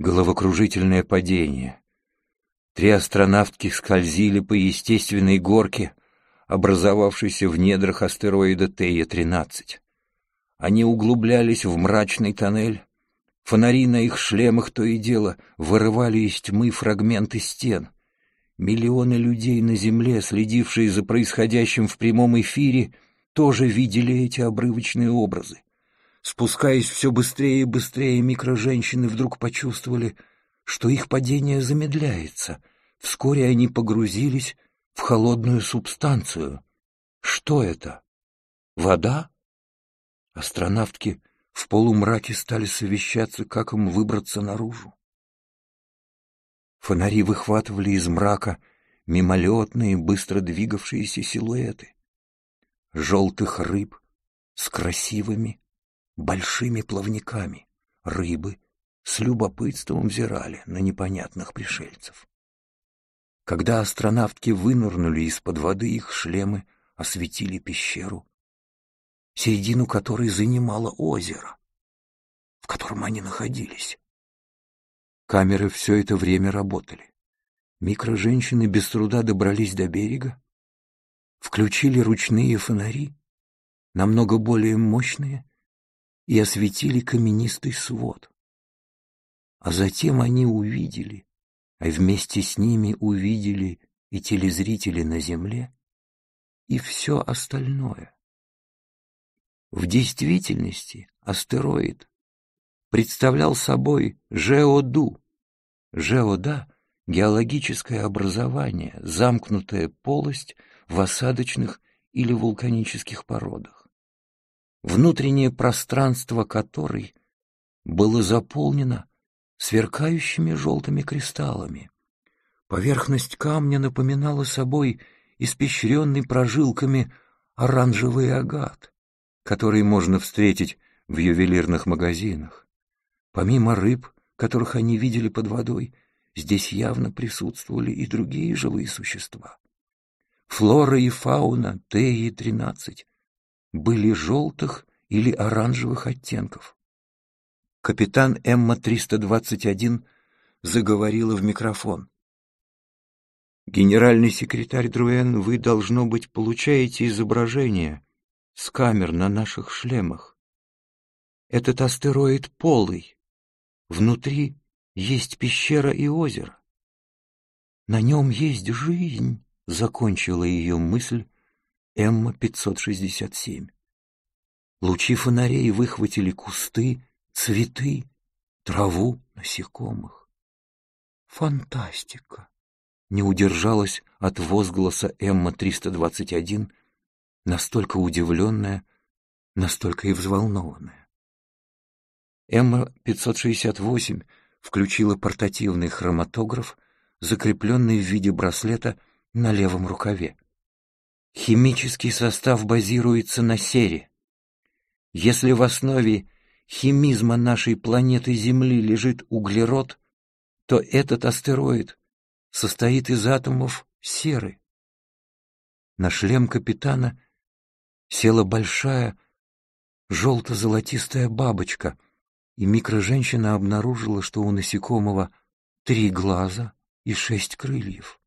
Головокружительное падение. Три астронавтки скользили по естественной горке, образовавшейся в недрах астероида Тея-13. Они углублялись в мрачный тоннель. Фонари на их шлемах то и дело вырывали из тьмы фрагменты стен. Миллионы людей на Земле, следившие за происходящим в прямом эфире, тоже видели эти обрывочные образы. Спускаясь все быстрее и быстрее, микроженщины вдруг почувствовали, что их падение замедляется. Вскоре они погрузились в холодную субстанцию. Что это? Вода? Астронавтки в полумраке стали совещаться, как им выбраться наружу. Фонари выхватывали из мрака мимолетные, быстро двигавшиеся силуэты. Желтых рыб с красивыми, большими плавниками. Рыбы с любопытством взирали на непонятных пришельцев. Когда астронавтки вынырнули из-под воды, их шлемы осветили пещеру, середину которой занимало озеро, в котором они находились. Камеры все это время работали. Микроженщины без труда добрались до берега, включили ручные фонари, намного более мощные, и осветили каменистый свод. А затем они увидели, а вместе с ними увидели и телезрители на Земле, и все остальное. В действительности астероид представлял собой Жеоду. Жеода — геологическое образование, замкнутая полость в осадочных или вулканических породах, внутреннее пространство которой было заполнено сверкающими желтыми кристаллами. Поверхность камня напоминала собой испещренный прожилками оранжевый агат, который можно встретить в ювелирных магазинах. Помимо рыб, которых они видели под водой, здесь явно присутствовали и другие живые существа. Флора и фауна Теи-13 были желтых или оранжевых оттенков. Капитан Эмма-321 заговорила в микрофон. «Генеральный секретарь Друэн, вы, должно быть, получаете изображение с камер на наших шлемах. Этот астероид полый, Внутри есть пещера и озеро. На нем есть жизнь, — закончила ее мысль Эмма-567. Лучи фонарей выхватили кусты, цветы, траву, насекомых. Фантастика! Не удержалась от возгласа Эмма-321, настолько удивленная, настолько и взволнованная. Эмма-568 включила портативный хроматограф, закрепленный в виде браслета на левом рукаве. Химический состав базируется на сере. Если в основе химизма нашей планеты Земли лежит углерод, то этот астероид состоит из атомов серы. На шлем капитана села большая желто-золотистая бабочка — и микроженщина обнаружила, что у насекомого три глаза и шесть крыльев.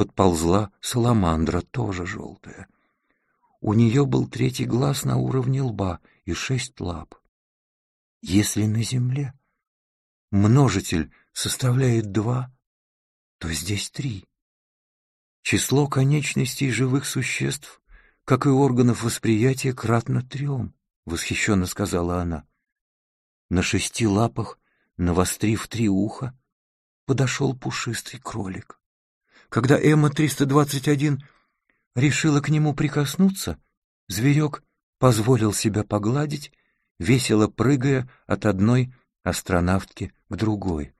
Подползла саламандра, тоже желтая. У нее был третий глаз на уровне лба и шесть лап. Если на Земле множитель составляет два, то здесь три. Число конечностей живых существ, как и органов восприятия, кратно трем, — восхищенно сказала она. На шести лапах, навострив три уха, подошел пушистый кролик. Когда Эмма-321 решила к нему прикоснуться, зверек позволил себя погладить, весело прыгая от одной астронавтки к другой.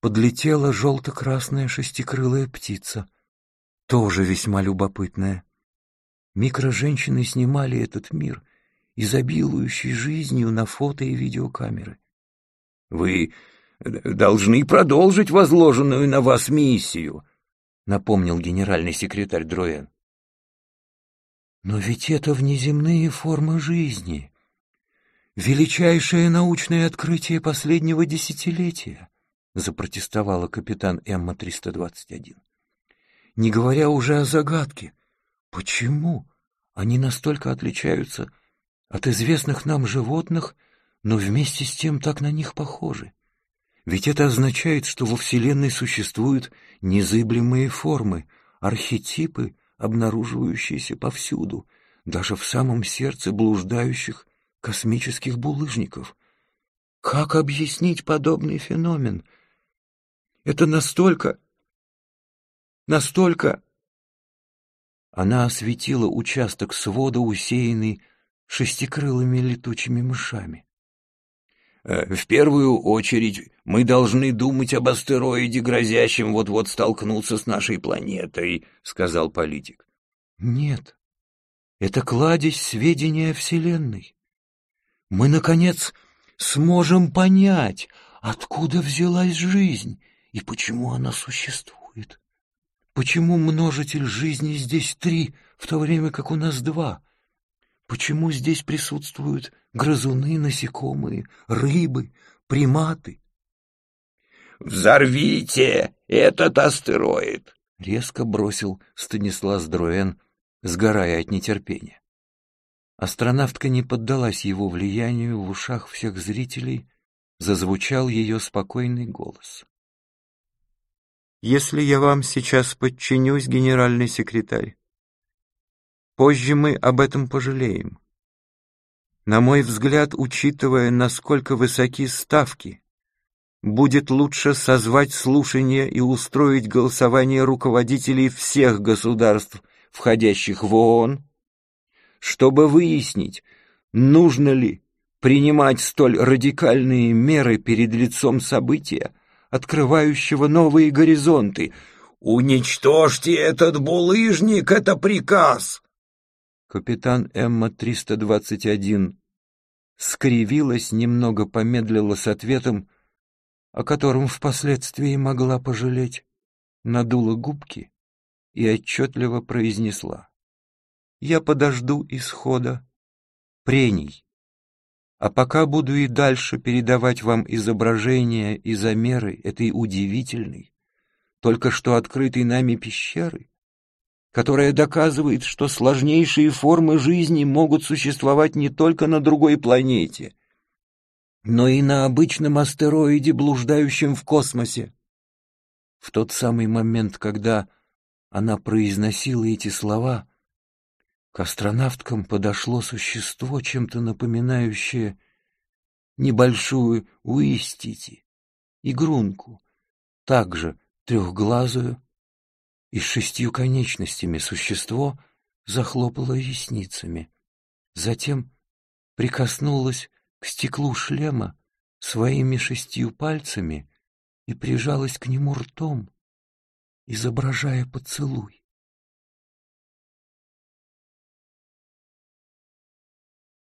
Подлетела желто-красная шестикрылая птица, тоже весьма любопытная. Микроженщины снимали этот мир изобилующий жизнью на фото и видеокамеры. «Вы должны продолжить возложенную на вас миссию», — напомнил генеральный секретарь Дроен. «Но ведь это внеземные формы жизни. величайшее научное открытие последнего десятилетия, запротестовала капитан Эмма-321. Не говоря уже о загадке, почему они настолько отличаются от известных нам животных, но вместе с тем так на них похожи? Ведь это означает, что во Вселенной существуют незыблемые формы, архетипы, обнаруживающиеся повсюду, даже в самом сердце блуждающих космических булыжников. Как объяснить подобный феномен? Это настолько... настолько... Она осветила участок свода, усеянный шестикрылыми летучими мышами. Э, «В первую очередь мы должны думать об астероиде, грозящем вот-вот столкнуться с нашей планетой», — сказал политик. «Нет, это кладезь сведения о Вселенной. Мы, наконец, сможем понять, откуда взялась жизнь и почему она существует. Почему множитель жизни здесь три, в то время как у нас два?» Почему здесь присутствуют грызуны, насекомые, рыбы, приматы? «Взорвите этот астероид!» — резко бросил Станислав Дроен, сгорая от нетерпения. Астронавтка не поддалась его влиянию в ушах всех зрителей, зазвучал ее спокойный голос. «Если я вам сейчас подчинюсь, генеральный секретарь, Позже мы об этом пожалеем. На мой взгляд, учитывая, насколько высоки ставки, будет лучше созвать слушание и устроить голосование руководителей всех государств, входящих в ООН, чтобы выяснить, нужно ли принимать столь радикальные меры перед лицом события, открывающего новые горизонты. «Уничтожьте этот булыжник, это приказ!» Капитан Эмма-321 скривилась, немного помедлила с ответом, о котором впоследствии могла пожалеть, надула губки и отчетливо произнесла. «Я подожду исхода прений, а пока буду и дальше передавать вам изображения и замеры этой удивительной, только что открытой нами пещеры, которая доказывает, что сложнейшие формы жизни могут существовать не только на другой планете, но и на обычном астероиде, блуждающем в космосе. В тот самый момент, когда она произносила эти слова, к астронавткам подошло существо, чем-то напоминающее небольшую уистити, игрунку, также трехглазую, и с шестью конечностями существо захлопало ресницами. Затем прикоснулось к стеклу шлема своими шестью пальцами и прижалась к нему ртом, изображая поцелуй.